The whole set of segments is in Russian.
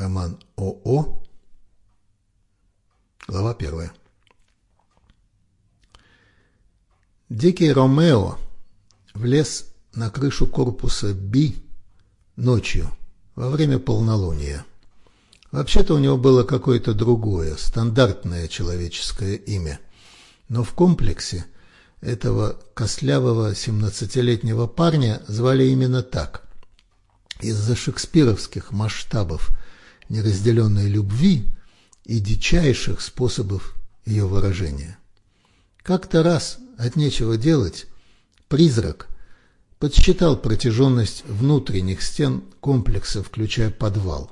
Роман ОО. Глава первая. Дикий Ромео влез на крышу корпуса Би ночью, во время полнолуния. Вообще-то у него было какое-то другое, стандартное человеческое имя. Но в комплексе этого костлявого 17-летнего парня звали именно так. Из-за шекспировских масштабов неразделенной любви и дичайших способов ее выражения. Как-то раз от нечего делать призрак подсчитал протяженность внутренних стен комплекса, включая подвал.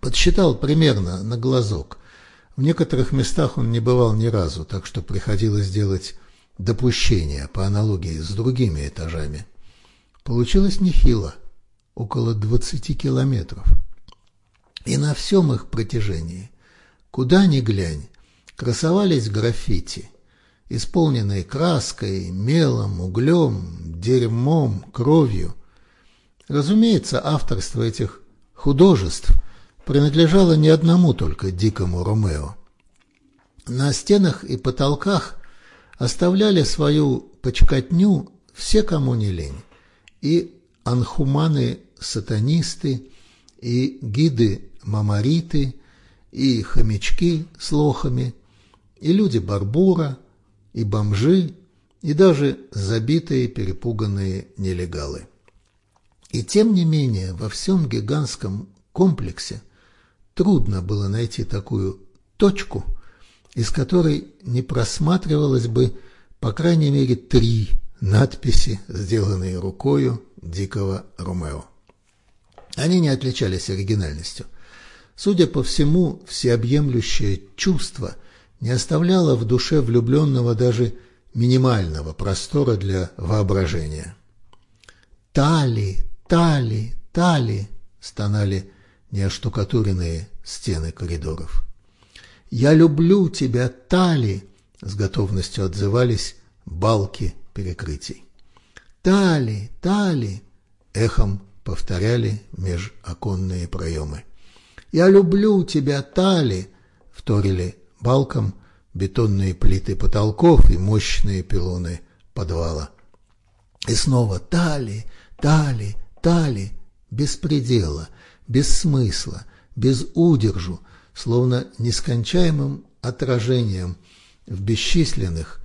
Подсчитал примерно на глазок. В некоторых местах он не бывал ни разу, так что приходилось делать допущения по аналогии с другими этажами. Получилось нехило, около 20 километров. И на всем их протяжении, куда ни глянь, красовались граффити, исполненные краской, мелом, углем, дерьмом, кровью. Разумеется, авторство этих художеств принадлежало не одному только дикому Ромео. На стенах и потолках оставляли свою почкотню все, кому не лень, и анхуманы-сатанисты, и гиды-мамариты, и хомячки с лохами, и люди Барбура, и бомжи, и даже забитые перепуганные нелегалы. И тем не менее во всем гигантском комплексе трудно было найти такую точку, из которой не просматривалось бы по крайней мере три надписи, сделанные рукою дикого Ромео. Они не отличались оригинальностью. Судя по всему, всеобъемлющее чувство не оставляло в душе влюбленного даже минимального простора для воображения. «Тали, тали, тали!» – стонали неоштукатуренные стены коридоров. «Я люблю тебя, Тали!» – с готовностью отзывались балки перекрытий. «Тали, Тали!» – эхом повторяли межоконные проемы. «Я люблю тебя, Тали!» – вторили балкам бетонные плиты потолков и мощные пилоны подвала. И снова тали, тали, тали, без предела, без смысла, без удержу, словно нескончаемым отражением в бесчисленных,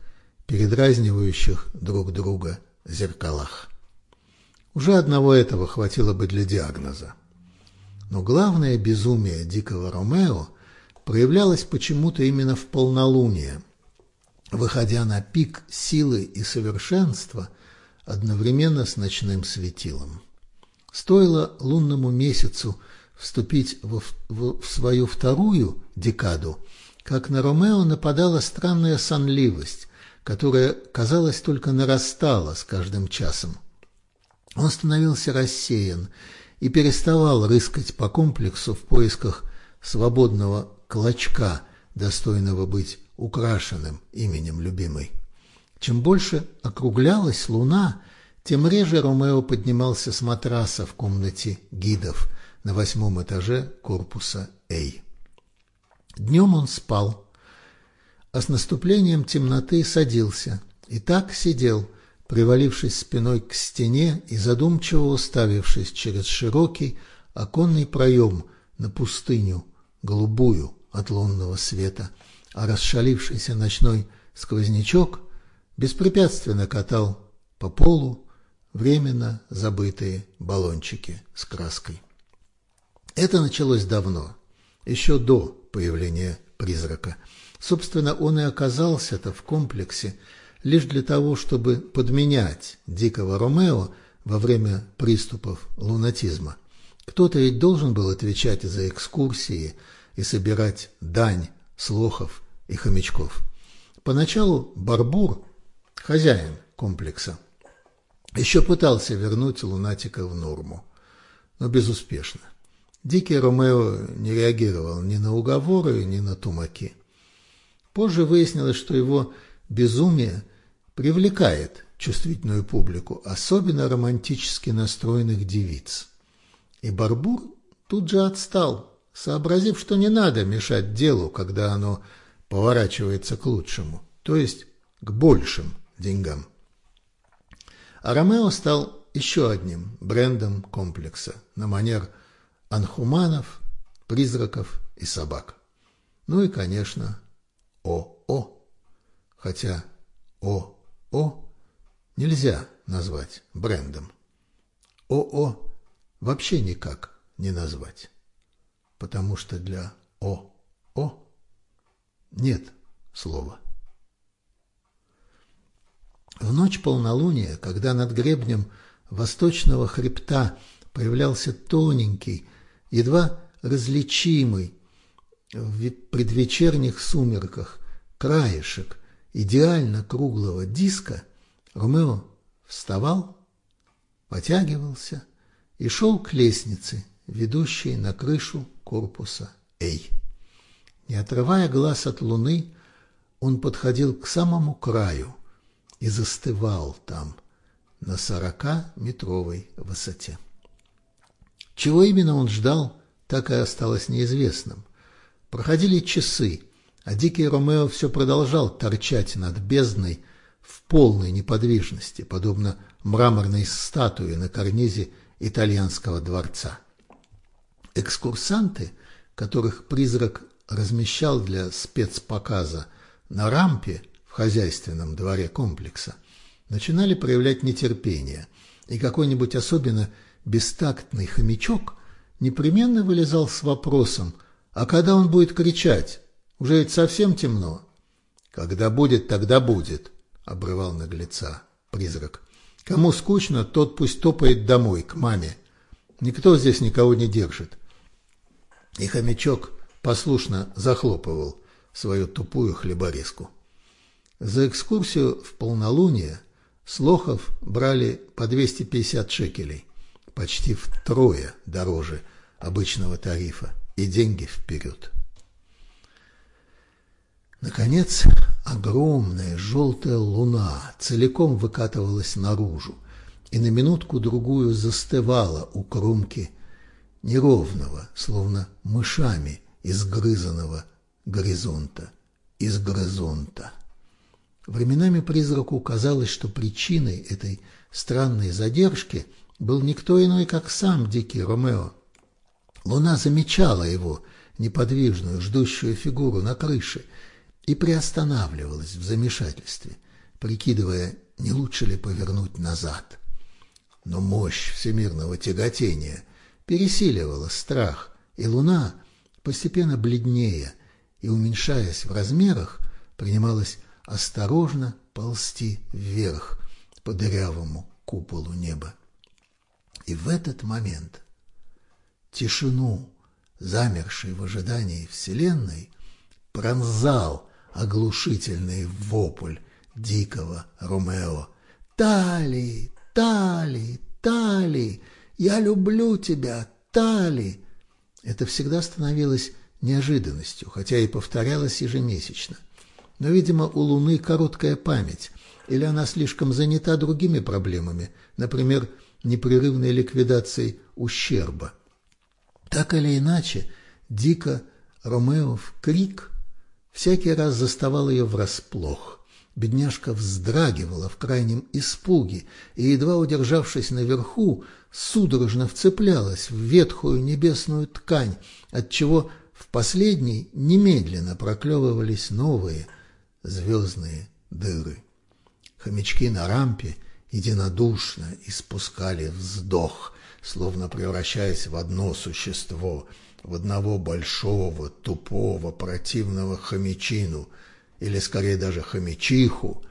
передразнивающих друг друга зеркалах. Уже одного этого хватило бы для диагноза. Но главное безумие дикого Ромео проявлялось почему-то именно в полнолуние, выходя на пик силы и совершенства одновременно с ночным светилом. Стоило лунному месяцу вступить в, в, в свою вторую декаду, как на Ромео нападала странная сонливость, которая, казалось, только нарастала с каждым часом. Он становился рассеян и переставал рыскать по комплексу в поисках свободного клочка, достойного быть украшенным именем любимой. Чем больше округлялась луна, тем реже Ромео поднимался с матраса в комнате гидов на восьмом этаже корпуса А. Днем он спал, а с наступлением темноты садился и так сидел, привалившись спиной к стене и задумчиво уставившись через широкий оконный проем на пустыню, голубую, от лунного света, а расшалившийся ночной сквознячок беспрепятственно катал по полу временно забытые баллончики с краской. Это началось давно, еще до появления призрака. Собственно, он и оказался-то в комплексе лишь для того, чтобы подменять дикого Ромео во время приступов лунатизма. Кто-то ведь должен был отвечать за экскурсии, и собирать дань с лохов и хомячков. Поначалу Барбур, хозяин комплекса, еще пытался вернуть лунатика в норму, но безуспешно. Дикий Ромео не реагировал ни на уговоры, ни на тумаки. Позже выяснилось, что его безумие привлекает чувствительную публику, особенно романтически настроенных девиц. И Барбур тут же отстал, сообразив, что не надо мешать делу, когда оно поворачивается к лучшему, то есть к большим деньгам. А Ромео стал еще одним брендом комплекса на манер анхуманов, призраков и собак. Ну и, конечно, ОО. Хотя ОО нельзя назвать брендом. ОО вообще никак не назвать, потому что для ОО нет слова. В ночь полнолуния, когда над гребнем восточного хребта появлялся тоненький, едва различимый в предвечерних сумерках краешек идеально круглого диска, Ромео вставал, потягивался и шел к лестнице, ведущей на крышу корпуса Эй. Не отрывая глаз от луны, он подходил к самому краю и застывал там, на сорока-метровой высоте. Чего именно он ждал, так и осталось неизвестным. Проходили часы, а дикий Ромео все продолжал торчать над бездной в полной неподвижности, подобно мраморной статуе на карнизе итальянского дворца. Экскурсанты, которых призрак размещал для спецпоказа на рампе в хозяйственном дворе комплекса, начинали проявлять нетерпение, и какой-нибудь особенно бестактный хомячок непременно вылезал с вопросом, а когда он будет кричать? Уже ведь совсем темно. Когда будет, тогда будет, обрывал наглеца призрак. Кому скучно, тот пусть топает домой, к маме. Никто здесь никого не держит. И хомячок послушно захлопывал свою тупую хлеборезку. За экскурсию в полнолуние с лохов брали по 250 шекелей, почти втрое дороже обычного тарифа, и деньги вперед. Наконец, огромная желтая луна целиком выкатывалась наружу и на минутку-другую застывала у кромки неровного, словно мышами изгрызанного горизонта, из горизонта. Временами призраку казалось, что причиной этой странной задержки был никто иной, как сам дикий Ромео. Луна замечала его, неподвижную, ждущую фигуру на крыше, и приостанавливалась в замешательстве, прикидывая, не лучше ли повернуть назад. Но мощь всемирного тяготения пересиливала страх, и луна, постепенно бледнее и уменьшаясь в размерах, принималась осторожно ползти вверх по дырявому куполу неба. И в этот момент тишину, замершей в ожидании Вселенной, пронзал оглушительный вопль дикого Ромео. «Тали! Тали! Тали! Я люблю тебя, Тали!» Это всегда становилось неожиданностью, хотя и повторялось ежемесячно. Но, видимо, у Луны короткая память, или она слишком занята другими проблемами, например, непрерывной ликвидацией ущерба. Так или иначе, дико Ромеов крик всякий раз заставал ее врасплох. Бедняжка вздрагивала в крайнем испуге и, едва удержавшись наверху, судорожно вцеплялась в ветхую небесную ткань, отчего в последней немедленно проклевывались новые – звездные дыры. Хомячки на рампе единодушно испускали вздох, словно превращаясь в одно существо, в одного большого, тупого, противного хомячину, или скорее даже хомячиху,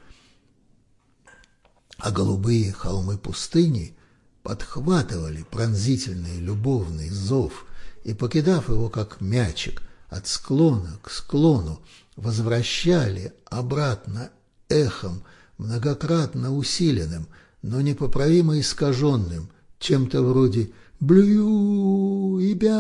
а голубые холмы пустыни подхватывали пронзительный любовный зов и, покидав его как мячик от склона к склону, возвращали обратно эхом, многократно усиленным, но непоправимо искаженным, чем-то вроде «блю и бяли».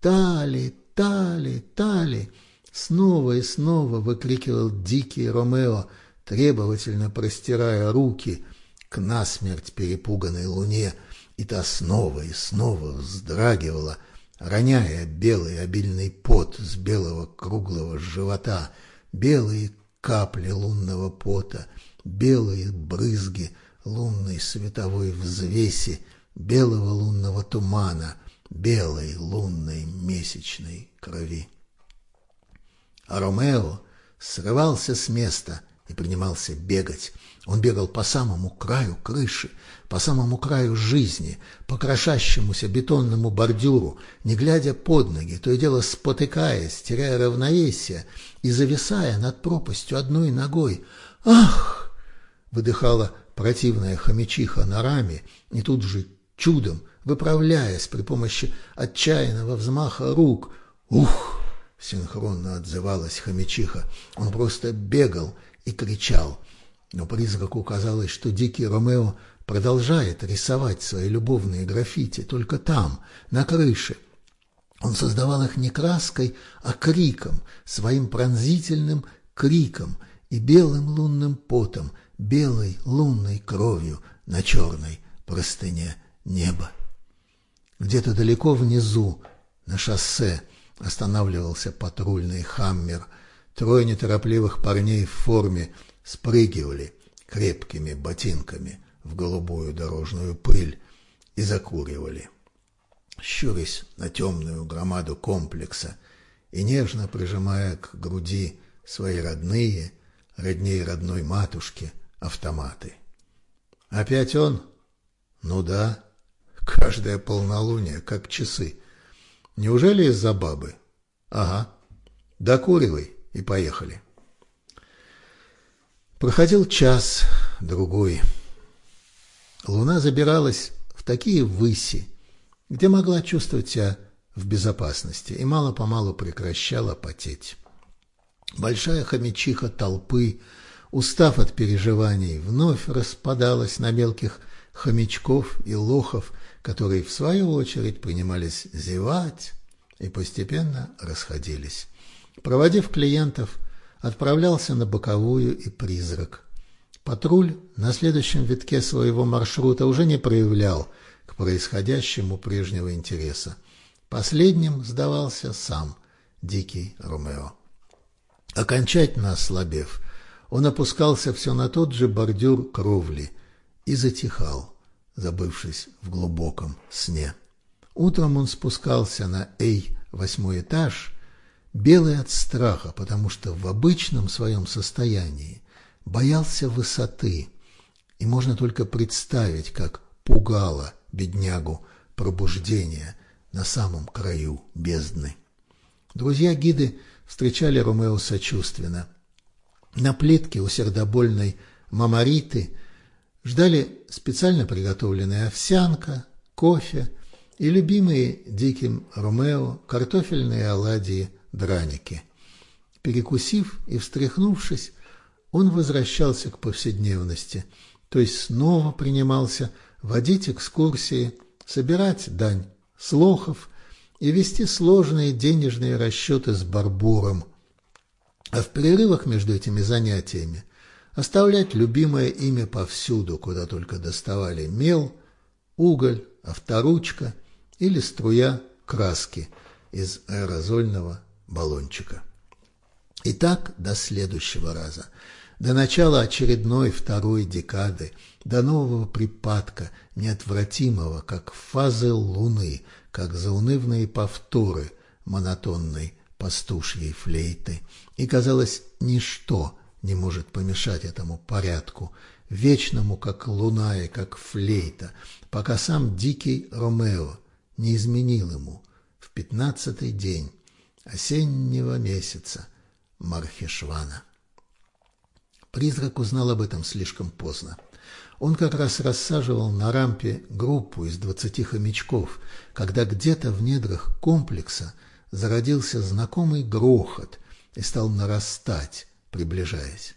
«Тали, тали, тали!» Снова и снова выкрикивал дикий Ромео, требовательно простирая руки к насмерть перепуганной луне, и та снова и снова вздрагивала, роняя белый обильный пот с белого круглого живота, белые капли лунного пота, белые брызги лунной световой взвеси, белого лунного тумана, белой лунной месячной крови. А Ромео срывался с места и принимался бегать. Он бегал по самому краю крыши, по самому краю жизни, по крошащемуся бетонному бордюру, не глядя под ноги, то и дело спотыкаясь, теряя равновесие и зависая над пропастью одной ногой. «Ах!» — выдыхала противная хомячиха на раме, и тут же чудом, выправляясь при помощи отчаянного взмаха рук. «Ух!» — синхронно отзывалась хомячиха. Он просто бегал и кричал. Но призраку казалось, что дикий Ромео продолжает рисовать свои любовные граффити только там, на крыше. Он создавал их не краской, а криком, своим пронзительным криком и белым лунным потом, белой лунной кровью на черной простыне неба. Где-то далеко внизу, на шоссе, останавливался патрульный «Хаммер». Трое неторопливых парней в форме спрыгивали крепкими ботинками в голубую дорожную пыль и закуривали. Щурясь на темную громаду комплекса и нежно прижимая к груди свои родные, родней родной матушки, автоматы. Опять он? Ну да, каждое полнолуние, как часы. Неужели из-за бабы? Ага, докуривай и поехали. Проходил час, другой. Луна забиралась в такие выси, где могла чувствовать себя в безопасности и мало-помалу прекращала потеть. Большая хомячиха толпы, устав от переживаний, вновь распадалась на мелких хомячков и лохов, которые, в свою очередь, принимались зевать и постепенно расходились. Проводив клиентов, отправлялся на боковую и призрак. Патруль на следующем витке своего маршрута уже не проявлял к происходящему прежнего интереса. Последним сдавался сам дикий Ромео. Окончательно ослабев, он опускался все на тот же бордюр кровли и затихал, забывшись в глубоком сне. Утром он спускался на Эй восьмой этаж белый от страха, потому что в обычном своем состоянии боялся высоты, и можно только представить, как пугало беднягу пробуждение на самом краю бездны. Друзья-гиды встречали Ромео сочувственно. На плитке у сердобольной мамариты ждали специально приготовленная овсянка, кофе и любимые диким Ромео картофельные оладьи драники. Перекусив и встряхнувшись, он возвращался к повседневности, то есть снова принимался водить экскурсии, собирать дань слухов и вести сложные денежные расчеты с Барбуром, а в перерывах между этими занятиями оставлять любимое имя повсюду, куда только доставали мел, уголь, авторучка или струя краски из аэрозольного баллончика. И так до следующего раза, до начала очередной второй декады, до нового припадка, неотвратимого, как фазы луны, как заунывные повторы монотонной пастушьей флейты. И, казалось, ничто не может помешать этому порядку, вечному, как луна и как флейта, пока сам дикий Ромео не изменил ему в пятнадцатый день осеннего месяца Мархешвана. Призрак узнал об этом слишком поздно. Он как раз рассаживал на рампе группу из двадцати хомячков, когда где-то в недрах комплекса зародился знакомый грохот и стал нарастать, приближаясь.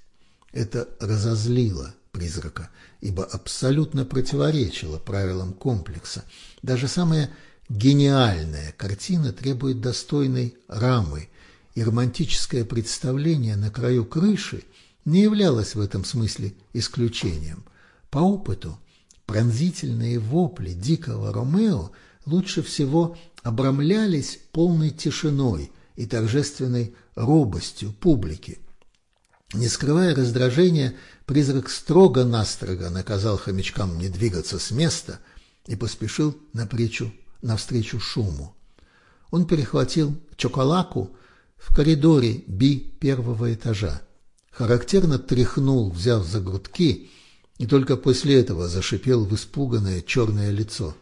Это разозлило призрака, ибо абсолютно противоречило правилам комплекса. Даже самая Гениальная картина требует достойной рамы, и романтическое представление на краю крыши не являлось в этом смысле исключением. По опыту Пронзительные вопли дикого Ромео лучше всего обрамлялись полной тишиной и торжественной робостью публики. Не скрывая раздражения, призрак строго-настрого наказал хомячкам не двигаться с места и поспешил напречу, навстречу шуму. Он перехватил чоколаку в коридоре Би первого этажа, характерно тряхнул, взяв за грудки, и только после этого зашипел в испуганное черное лицо.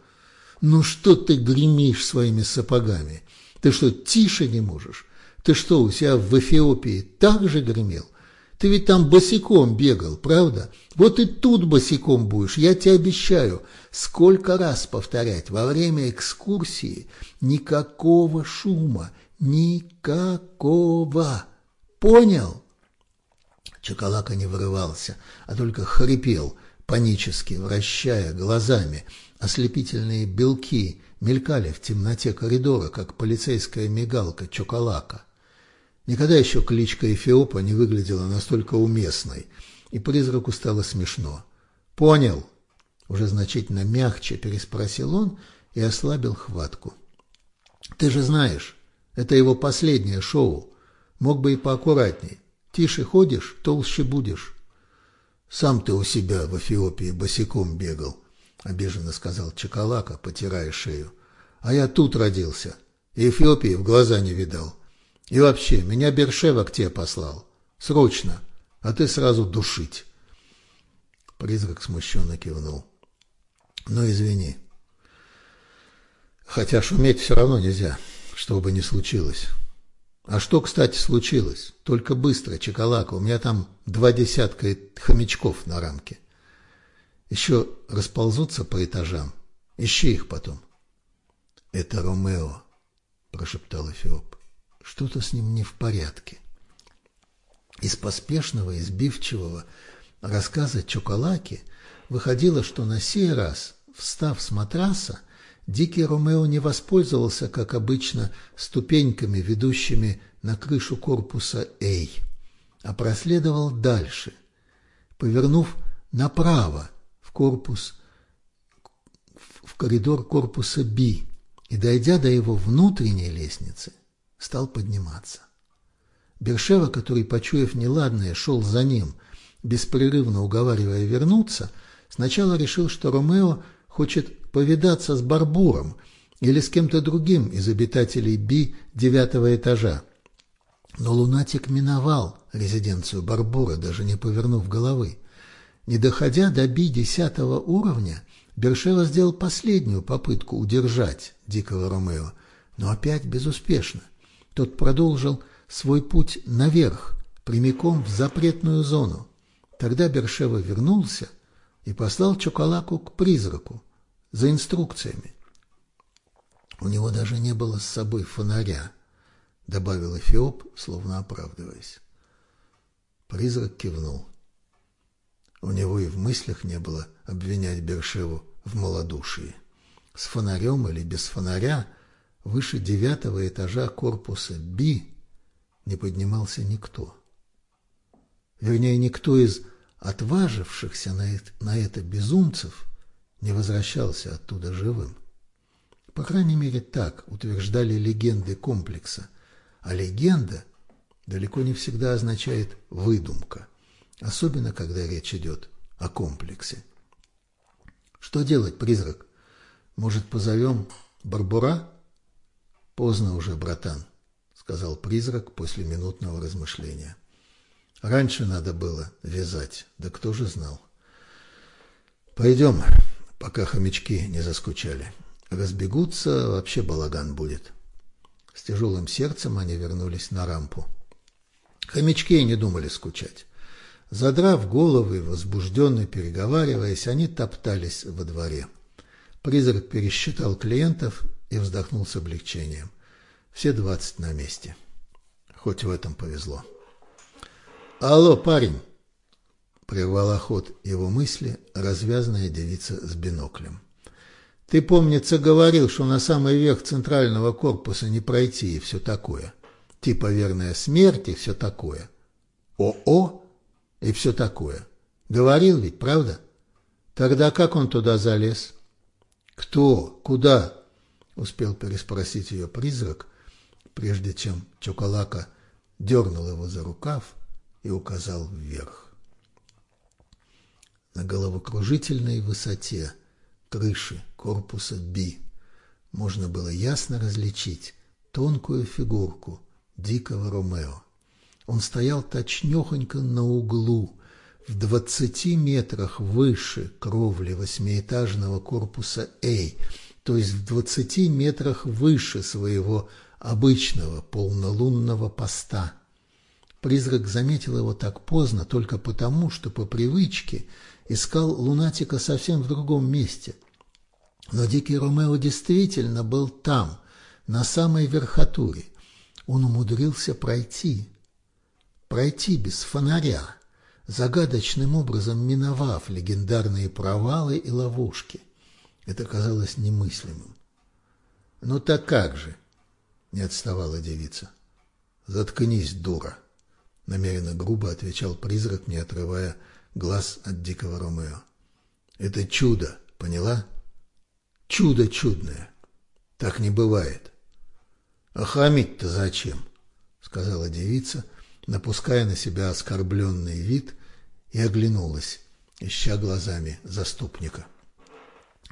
«Ну что ты гремишь своими сапогами? Ты что, тише не можешь? Ты что, у себя в Эфиопии так же гремел? Ты ведь там босиком бегал, правда? Вот и тут босиком будешь, я тебе обещаю. Сколько раз повторять во время экскурсии никакого шума, никакого. Понял? Чакалака не вырывался, а только хрипел, панически вращая глазами. Ослепительные белки мелькали в темноте коридора, как полицейская мигалка Чоколака. Никогда еще кличка Эфиопа не выглядела настолько уместной, и призраку стало смешно. «Понял!» — уже значительно мягче переспросил он и ослабил хватку. «Ты же знаешь, это его последнее шоу. Мог бы и поаккуратней. Тише ходишь, толще будешь. Сам ты у себя в Эфиопии босиком бегал, обиженно сказал Чакалака, потирая шею. А я тут родился. Эфиопии в глаза не видал. И вообще, меня Бершева к тебе послал. Срочно. А ты сразу душить. Призрак смущенно кивнул. Ну, извини. Хотя шуметь все равно нельзя, что бы ни случилось. А что, кстати, случилось? Только быстро, Чекалака, у меня там два десятка хомячков на рамке. Еще расползутся по этажам. Ищи их потом. Это Ромео, прошептал Эфиоп. Что-то с ним не в порядке. Из поспешного, избивчивого рассказа Чоколаки выходило, что на сей раз, встав с матраса, Дикий Ромео не воспользовался, как обычно, ступеньками, ведущими на крышу корпуса «Эй», а проследовал дальше, повернув направо корпус, в коридор корпуса «Б», и, дойдя до его внутренней лестницы, стал подниматься. Бершева, который, почуяв неладное, шел за ним, беспрерывно уговаривая вернуться, сначала решил, что Ромео хочет повидаться с Барбуром или с кем-то другим из обитателей Би девятого этажа. Но лунатик миновал резиденцию Барбура, даже не повернув головы. Не доходя до Би десятого уровня, Бершева сделал последнюю попытку удержать Дикого Ромео, но опять безуспешно. Тот продолжил свой путь наверх, прямиком в запретную зону. Тогда Бершева вернулся и послал Чоколаку к призраку, за инструкциями. У него даже не было с собой фонаря, добавил Эфиоп, словно оправдываясь. Призрак кивнул. У него и в мыслях не было обвинять Бершеву в малодушии. С фонарем или без фонаря выше девятого этажа корпуса Би не поднимался никто. Вернее, никто из отважившихся на это, на это безумцев не возвращался оттуда живым. По крайней мере, так утверждали легенды комплекса. А легенда далеко не всегда означает «выдумка», особенно когда речь идет о комплексе. Что делать, призрак? Может, позовем Барбура? Поздно уже, братан, сказал призрак после минутного размышления. Раньше надо было вязать, да кто же знал. Пойдем, пока хомячки не заскучали. Разбегутся, вообще балаган будет. С тяжелым сердцем они вернулись на рампу. Хомячки не думали скучать. Задрав головы, возбужденно переговариваясь, они топтались во дворе. Призрак пересчитал клиентов и вздохнул с облегчением. Все двадцать на месте. Хоть в этом повезло. «Алло, парень!» Прервала ход его мысли развязная девица с биноклем. Ты, помнится, говорил, что на самый верх центрального корпуса не пройти и все такое. Типа верная смерть и все такое. ОО и все такое. Говорил ведь, правда? Тогда как он туда залез? Кто? Куда? Успел переспросить ее призрак, прежде чем Чоколака дернул его за рукав и указал вверх. На головокружительной высоте крыши корпуса Би можно было ясно различить тонкую фигурку дикого Ромео. Он стоял точнёхонько на углу, в двадцати метрах выше кровли восьмиэтажного корпуса А, то есть в двадцати метрах выше своего обычного полнолунного поста. Призрак заметил его так поздно только потому, что по привычке искал лунатика совсем в другом месте. Но дикий Ромео действительно был там, на самой верхотуре. Он умудрился пройти, пройти без фонаря, загадочным образом миновав легендарные провалы и ловушки. Это казалось немыслимым. «Ну так как же?» — не отставала девица. «Заткнись, дура!» — намеренно грубо отвечал призрак, не отрывая глаз от дикого Ромео. «Это чудо, поняла? Чудо чудное. Так не бывает». «А хамить-то зачем?» — сказала девица, напуская на себя оскорбленный вид, и оглянулась, ища глазами заступника.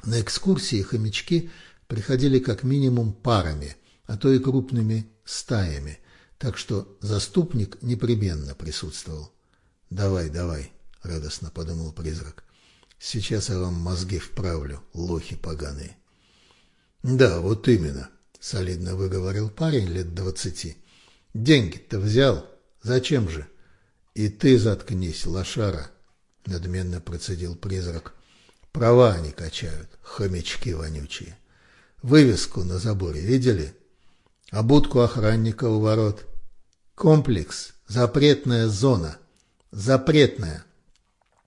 На экскурсии хомячки приходили как минимум парами, а то и крупными стаями, так что заступник непременно присутствовал. «Давай, давай», — радостно подумал призрак, — «сейчас я вам мозги вправлю, лохи поганые». «Да, вот именно», — солидно выговорил парень лет двадцати. «Деньги-то взял? Зачем же?» «И ты заткнись, лошара», — надменно процедил призрак. «Права они качают, хомячки вонючие. Вывеску на заборе видели? А будку охранника у ворот. Комплекс, запретная зона. Запретная.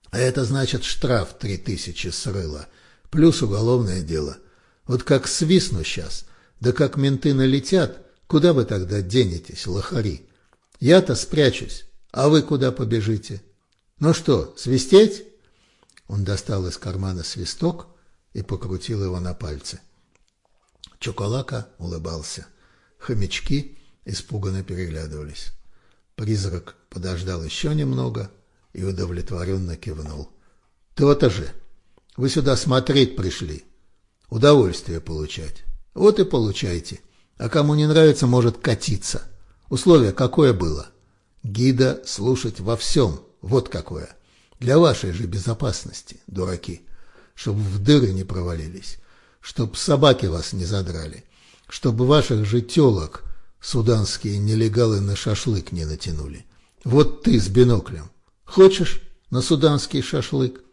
А это значит штраф три тысячи срыла, плюс уголовное дело. Вот как свистну сейчас, да как менты налетят, куда вы тогда денетесь, лохари? Я-то спрячусь, а вы куда побежите? Ну что, свистеть? Он достал из кармана свисток и покрутил его на пальце. Чоколака улыбался. Хомячки испуганно переглядывались. Призрак подождал еще немного и удовлетворенно кивнул. «То-то же! Вы сюда смотреть пришли, удовольствие получать. Вот и получайте. А кому не нравится, может катиться. Условие какое было? Гида слушать во всем. Вот какое. Для вашей же безопасности, дураки. Чтобы в дыры не провалились. Чтоб собаки вас не задрали. Чтобы ваших же телок суданские нелегалы на шашлык не натянули. Вот ты с биноклем. Хочешь на суданский шашлык?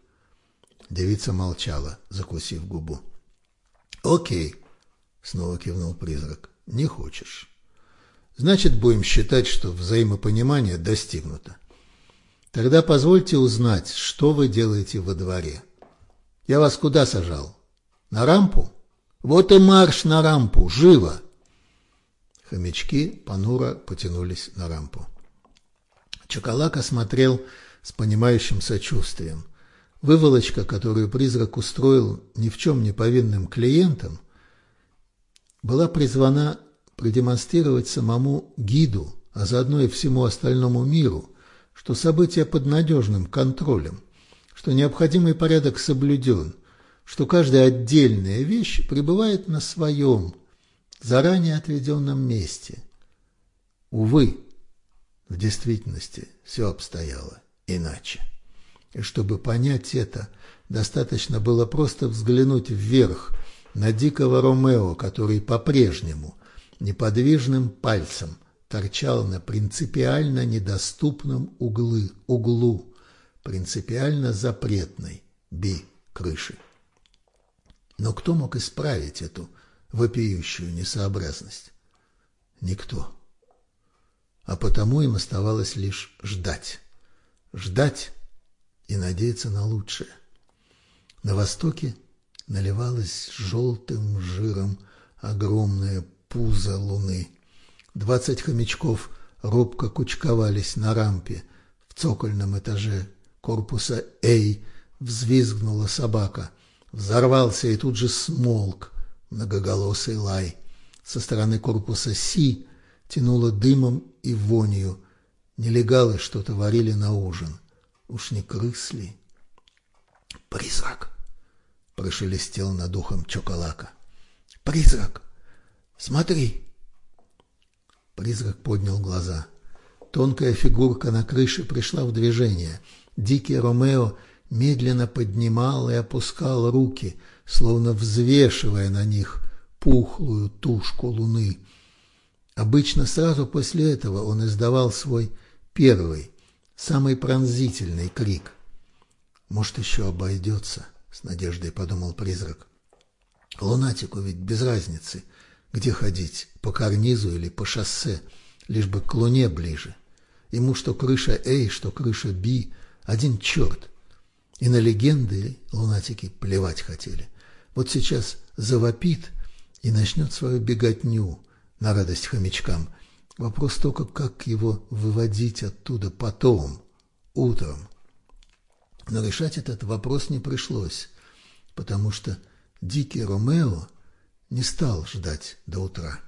Девица молчала, закусив губу. Окей, снова кивнул призрак. Не хочешь. Значит, будем считать, что взаимопонимание достигнуто. Тогда позвольте узнать, что вы делаете во дворе. Я вас куда сажал? На рампу? Вот и марш на рампу, живо! Хомячки понуро потянулись на рампу. Чоколака смотрел с понимающим сочувствием. Выволочка, которую призрак устроил ни в чем не повинным клиентам, была призвана продемонстрировать самому гиду, а заодно и всему остальному миру, что события под надежным контролем, что необходимый порядок соблюден, что каждая отдельная вещь пребывает на своем, заранее отведенном месте. Увы, в действительности все обстояло иначе. И чтобы понять это, достаточно было просто взглянуть вверх на дикого Ромео, который по-прежнему неподвижным пальцем торчал на принципиально недоступном углы, углу, принципиально запретной би крыши. Но кто мог исправить эту вопиющую несообразность? Никто. А потому им оставалось лишь ждать. Ждать и надеяться на лучшее. На востоке наливалось желтым жиром огромное пузо луны. Двадцать хомячков робко кучковались на рампе в цокольном этаже корпуса «А», — взвизгнула собака. Взорвался и тут же смолк многоголосый лай. Со стороны корпуса Си тянуло дымом и вонью. Нелегалы что-то варили на ужин. Уж не крыс ли? «Призрак!» — прошелестел над ухом Чоколака. «Призрак! Смотри!» Призрак поднял глаза. Тонкая фигурка на крыше пришла в движение. Дикий Ромео медленно поднимал и опускал руки, словно взвешивая на них пухлую тушку луны. Обычно сразу после этого он издавал свой первый, самый пронзительный крик. «Может, еще обойдется», — с надеждой подумал призрак. «Лунатику ведь без разницы, где ходить, по карнизу или по шоссе, лишь бы к луне ближе. Ему что крыша A, что крыша B, один черт. И на легенды лунатики плевать хотели. Вот сейчас завопит и начнет свою беготню на радость хомячкам. Вопрос только, как его выводить оттуда потом, утром. Но решать этот вопрос не пришлось, потому что дикий Ромео не стал ждать до утра.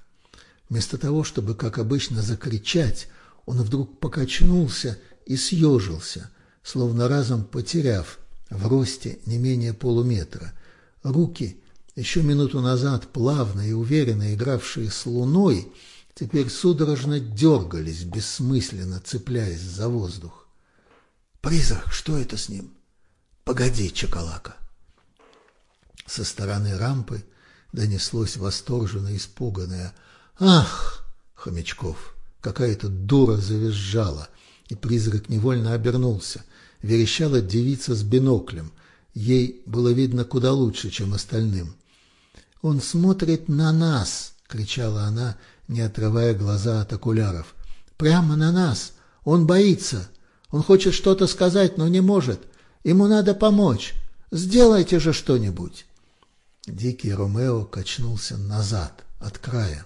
Вместо того, чтобы, как обычно, закричать, он вдруг покачнулся и съежился, словно разом потеряв в росте не менее полуметра. Руки, еще минуту назад плавно и уверенно игравшие с луной, теперь судорожно дергались, бессмысленно цепляясь за воздух. «Призрак, что это с ним?» «Погоди, Чакалака!» Со стороны рампы донеслось восторженно испуганное «Ах!» Хомячков. Какая-то дура завизжала, и призрак невольно обернулся. Верещала девица с биноклем. Ей было видно куда лучше, чем остальным. «Он смотрит на нас!» — кричала она, не отрывая глаза от окуляров. «Прямо на нас! Он боится! Он хочет что-то сказать, но не может! Ему надо помочь! Сделайте же что-нибудь!» Дикий Ромео качнулся назад, от края.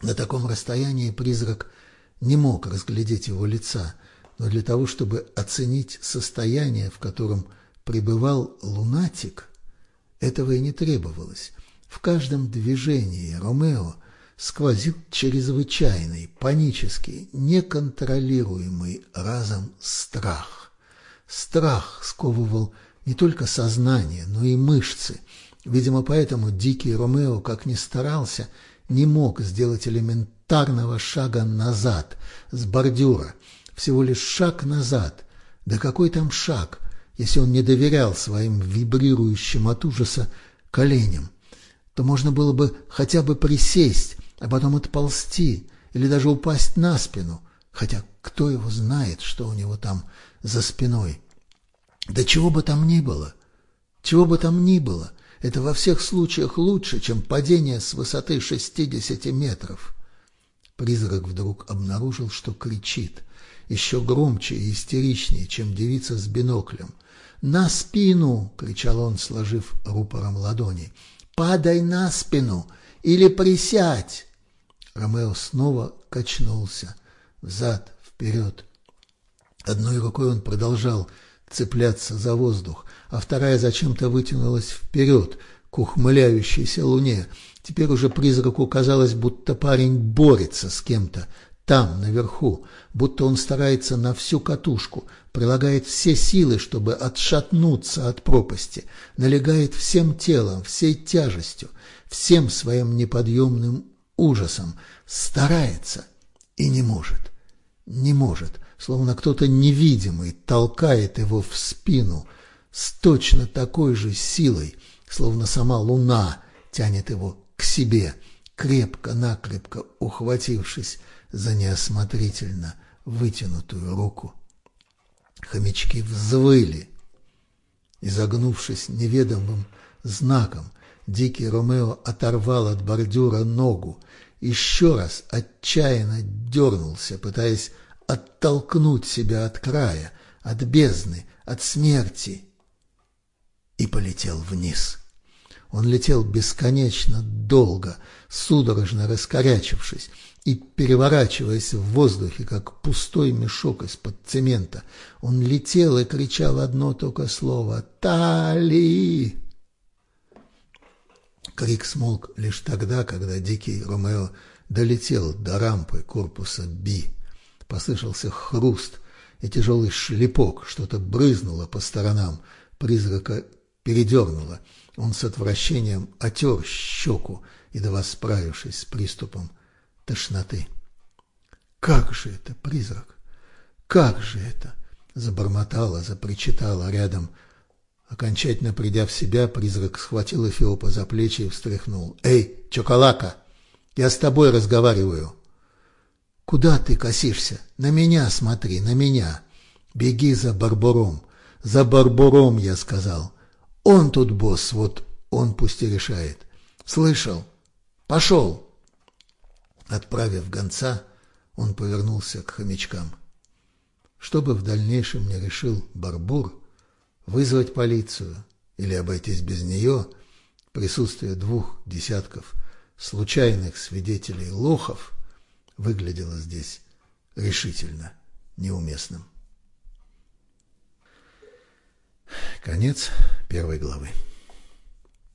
На таком расстоянии призрак не мог разглядеть его лица, но для того, чтобы оценить состояние, в котором пребывал лунатик, этого и не требовалось. В каждом движении Ромео сквозил чрезвычайный, панический, неконтролируемый разом страх. Страх сковывал не только сознание, но и мышцы. Видимо, поэтому дикий Ромео, как ни старался, не мог сделать элементарного шага назад, с бордюра. Всего лишь шаг назад. Да какой там шаг, если он не доверял своим вибрирующим от ужаса коленям? То можно было бы хотя бы присесть, а потом отползти или даже упасть на спину. Хотя кто его знает, что у него там за спиной. Да чего бы там ни было, чего бы там ни было – это во всех случаях лучше, чем падение с высоты 60 метров. Призрак вдруг обнаружил, что кричит, еще громче и истеричнее, чем девица с биноклем. «На спину!» — кричал он, сложив рупором ладони. «Падай на спину! Или присядь!» Ромео снова качнулся. Взад, вперед. Одной рукой он продолжал цепляться за воздух, а вторая зачем-то вытянулась вперед, к ухмыляющейся луне. Теперь уже призраку казалось, будто парень борется с кем-то там, наверху, будто он старается на всю катушку, прилагает все силы, чтобы отшатнуться от пропасти, налегает всем телом, всей тяжестью, всем своим неподъемным ужасом, старается и не может, не может, словно кто-то невидимый толкает его в спину – с точно такой же силой, словно сама луна тянет его к себе, крепко-накрепко ухватившись за неосмотрительно вытянутую руку. Хомячки взвыли. Изогнувшись неведомым знаком, дикий Ромео оторвал от бордюра ногу, еще раз отчаянно дернулся, пытаясь оттолкнуть себя от края, от бездны, от смерти, и полетел вниз. Он летел бесконечно долго, судорожно раскорячившись и переворачиваясь в воздухе, как пустой мешок из-под цемента. Он летел и кричал одно только слово «Тали!». Крик смолк лишь тогда, когда дикий Ромео долетел до рампы корпуса Би. Послышался хруст и тяжелый шлепок, что-то брызнуло по сторонам, призрака передернуло — он с отвращением отер щеку, едва справившись с приступом тошноты. «Как же это, призрак? Как же это?» Забормотала, запричитала рядом. Окончательно придя в себя, призрак схватил Эфиопа за плечи и встряхнул. «Эй, Чоколака, я с тобой разговариваю!» «Куда ты косишься? На меня смотри, на меня! Беги за Барбуром! За Барбуром, я сказал!» Он тут босс, вот он пусть и решает. Слышал? Пошел!» Отправив гонца, он повернулся к хомячкам. Что бы в дальнейшем не решил Барбур, вызвать полицию или обойтись без нее, присутствие двух десятков случайных свидетелей лохов выглядело здесь решительно неуместным. Конец первой главы.